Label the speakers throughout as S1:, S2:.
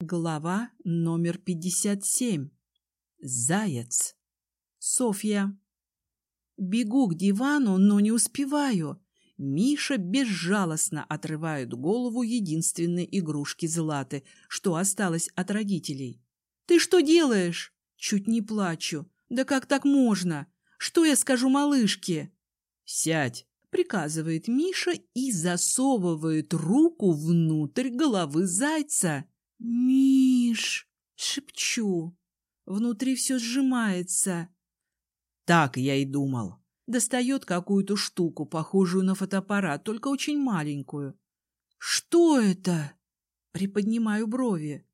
S1: Глава номер 57. Заяц. Софья. Бегу к дивану, но не успеваю. Миша безжалостно отрывает голову единственной игрушки Златы, что осталось от родителей. «Ты что делаешь?» Чуть не плачу. «Да как так можно? Что я скажу малышке?»
S2: «Сядь!»
S1: — приказывает Миша и засовывает руку внутрь головы зайца. «Миш!» — шепчу. Внутри все сжимается.
S2: Так я и думал.
S1: Достает какую-то штуку, похожую на фотоаппарат, только очень маленькую. «Что это?» Приподнимаю брови.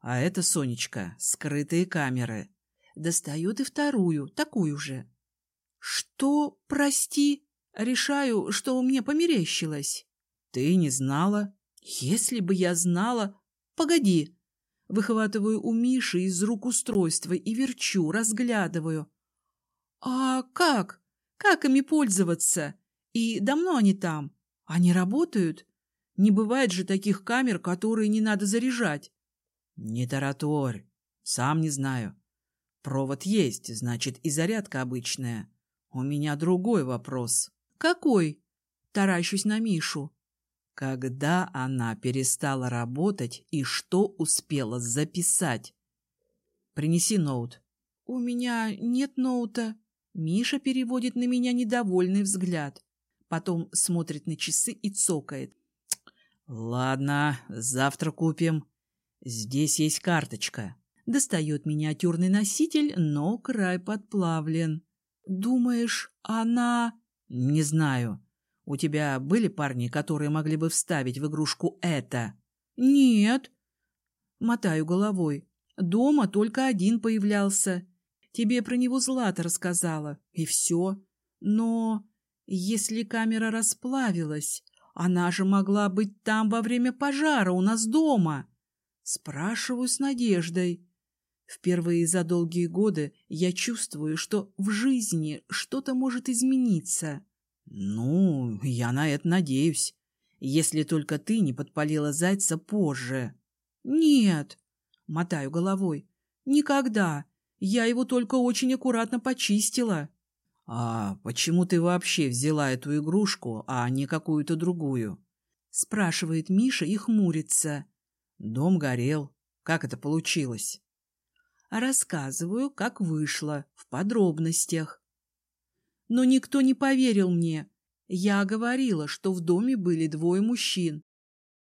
S2: А это, Сонечка, скрытые камеры.
S1: Достает и вторую, такую же. «Что, прости?» Решаю, что мне померещилось.
S2: «Ты не знала?»
S1: «Если бы я знала, «Погоди!» Выхватываю у Миши из рук устройство и верчу, разглядываю. «А как? Как ими пользоваться? И давно они там? Они работают? Не бывает же таких камер, которые не надо заряжать».
S2: «Не тараторь. Сам не знаю. Провод есть, значит, и зарядка обычная. У меня другой вопрос».
S1: «Какой?» Таращусь на Мишу.
S2: Когда она перестала работать и что успела записать? Принеси ноут.
S1: У меня нет ноута. Миша переводит на меня недовольный взгляд. Потом смотрит на часы и цокает.
S2: Ладно, завтра купим. Здесь есть карточка.
S1: Достает миниатюрный носитель, но край подплавлен. Думаешь, она...
S2: Не знаю. У тебя были парни, которые могли бы вставить в игрушку это?
S1: Нет. Мотаю головой. Дома только один появлялся. Тебе про него Злата рассказала. И все. Но если камера расплавилась, она же могла быть там во время пожара у нас дома. Спрашиваю с надеждой. Впервые за долгие годы я чувствую, что в жизни что-то может измениться.
S2: «Ну, я на это надеюсь, если только ты не подпалила зайца позже».
S1: «Нет», — мотаю головой, — «никогда. Я его только очень аккуратно почистила».
S2: «А почему ты вообще взяла эту игрушку, а не какую-то другую?»
S1: — спрашивает Миша и хмурится.
S2: «Дом горел. Как это получилось?»
S1: Рассказываю, как вышло, в подробностях. Но никто не поверил мне. Я говорила, что в доме были двое мужчин.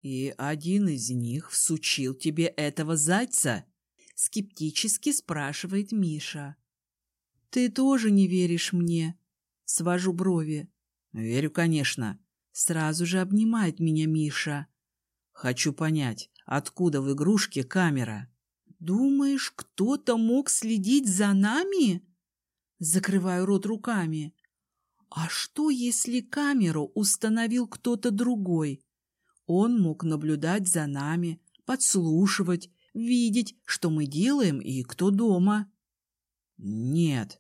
S2: И один из них всучил тебе этого зайца?
S1: Скептически спрашивает Миша. Ты тоже не веришь мне? Свожу брови.
S2: Верю, конечно.
S1: Сразу же обнимает меня Миша.
S2: Хочу понять, откуда в игрушке камера?
S1: Думаешь, кто-то мог следить за нами? Закрываю рот руками. А что, если камеру установил кто-то другой? Он мог наблюдать за нами, подслушивать, видеть, что мы делаем и кто дома.
S2: Нет,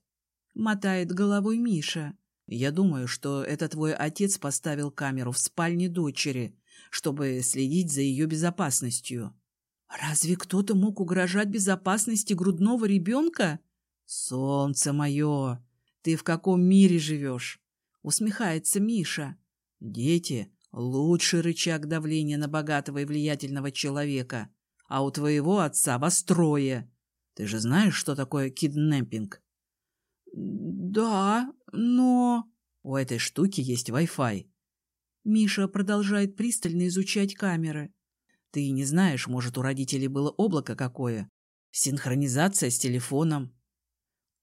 S2: мотает головой Миша. Я думаю, что это твой отец поставил камеру в спальне дочери, чтобы следить за ее безопасностью.
S1: Разве кто-то мог угрожать безопасности грудного ребенка?
S2: «Солнце мое! Ты в каком мире живешь?» — усмехается Миша. «Дети — лучший рычаг давления на богатого и влиятельного человека, а у твоего отца вас трое. Ты же знаешь, что такое киднеппинг?»
S1: «Да, но...»
S2: «У этой штуки есть Wi-Fi».
S1: Миша продолжает пристально изучать камеры.
S2: «Ты не знаешь, может, у родителей было облако какое? Синхронизация с телефоном».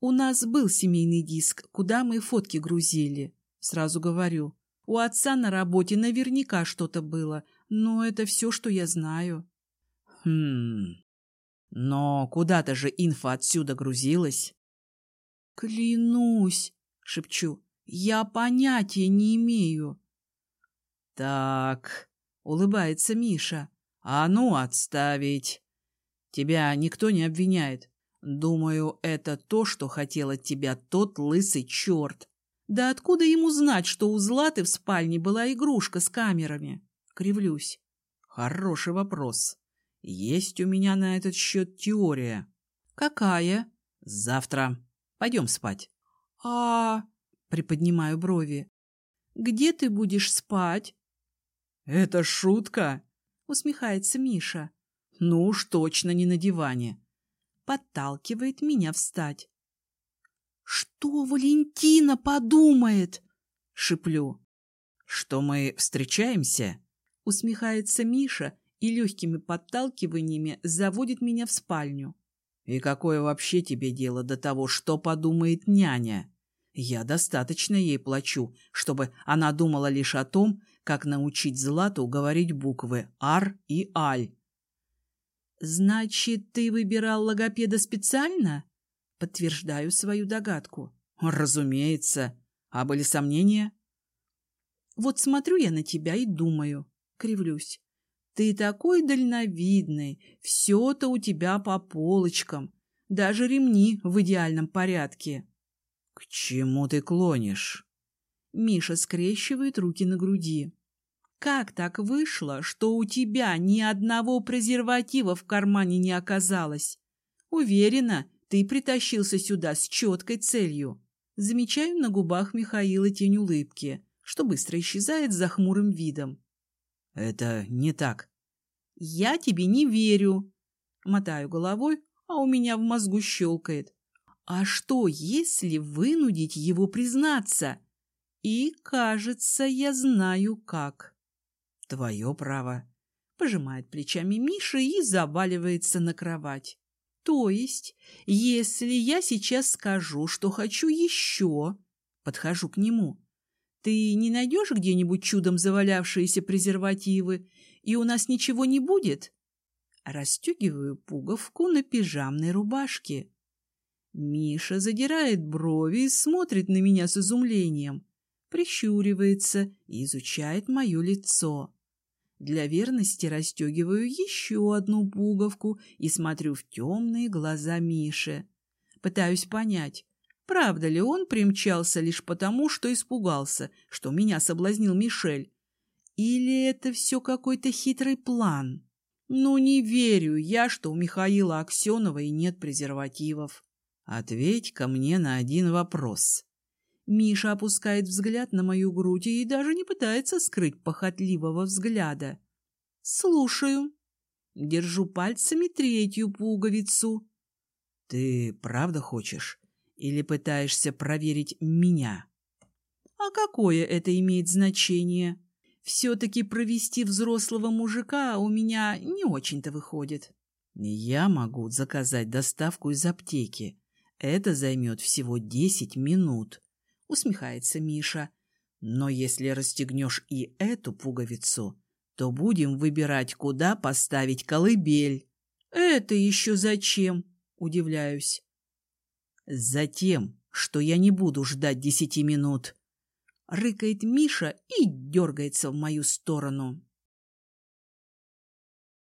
S1: У нас был семейный диск, куда мы фотки грузили. Сразу говорю. У отца на работе наверняка что-то было, но это все, что я знаю.
S2: Хм... Но куда-то же инфа отсюда грузилась.
S1: Клянусь, шепчу, я понятия не имею.
S2: Так, улыбается Миша. А ну отставить. Тебя никто не обвиняет. Думаю, это то, что хотел от тебя тот лысый черт.
S1: Да откуда ему знать, что у Златы в спальне была игрушка с камерами? Кривлюсь.
S2: Хороший вопрос. Есть у меня на этот счет теория.
S1: Какая?
S2: Завтра. Пойдем спать.
S1: А... Приподнимаю брови. Где ты будешь спать?
S2: Это шутка?
S1: Усмехается Миша.
S2: Ну уж точно не на диване.
S1: Подталкивает меня встать. Что Валентина подумает? Шиплю.
S2: Что мы встречаемся?
S1: Усмехается Миша и легкими подталкиваниями заводит меня в спальню.
S2: И какое вообще тебе дело до того, что подумает няня? Я достаточно ей плачу, чтобы она думала лишь о том, как научить Злату говорить буквы «Ар» и «Аль».
S1: «Значит, ты выбирал логопеда специально?» Подтверждаю свою догадку.
S2: «Разумеется. А были сомнения?»
S1: «Вот смотрю я на тебя и думаю», — кривлюсь. Ты такой дальновидный, все-то у тебя по полочкам, даже ремни в идеальном порядке.
S2: — К чему ты клонишь?
S1: Миша скрещивает руки на груди. Как так вышло, что у тебя ни одного презерватива в кармане не оказалось? Уверена, ты притащился сюда с четкой целью. Замечаю на губах Михаила тень улыбки, что быстро исчезает за хмурым видом.
S2: Это не так.
S1: Я тебе не верю. Мотаю головой, а у меня в мозгу щелкает. А что, если вынудить его признаться? И, кажется, я знаю как.
S2: Твое право.
S1: Пожимает плечами Миша и заваливается на кровать. То есть, если я сейчас скажу, что хочу еще, подхожу к нему, ты не найдешь где-нибудь чудом завалявшиеся презервативы, и у нас ничего не будет? Растегиваю пуговку на пижамной рубашке. Миша задирает брови и смотрит на меня с изумлением, прищуривается и изучает мое лицо. Для верности расстегиваю еще одну пуговку и смотрю в темные глаза Миши. Пытаюсь понять, Правда ли он примчался лишь потому, что испугался, что меня соблазнил Мишель? Или это все какой-то хитрый план? Ну, не верю я, что у Михаила Аксенова и нет презервативов.
S2: Ответь ко мне на один вопрос.
S1: Миша опускает взгляд на мою грудь и даже не пытается скрыть похотливого взгляда. Слушаю. Держу пальцами третью пуговицу.
S2: Ты правда хочешь? Или пытаешься проверить меня?
S1: А какое это имеет значение? Все-таки провести взрослого мужика у меня не очень-то выходит.
S2: Я могу заказать доставку из аптеки. Это займет всего десять минут, усмехается Миша. Но если расстегнешь и эту пуговицу, то будем выбирать, куда поставить колыбель.
S1: Это еще зачем? Удивляюсь.
S2: Затем, что я не буду ждать десяти минут.
S1: Рыкает Миша и дергается в мою сторону.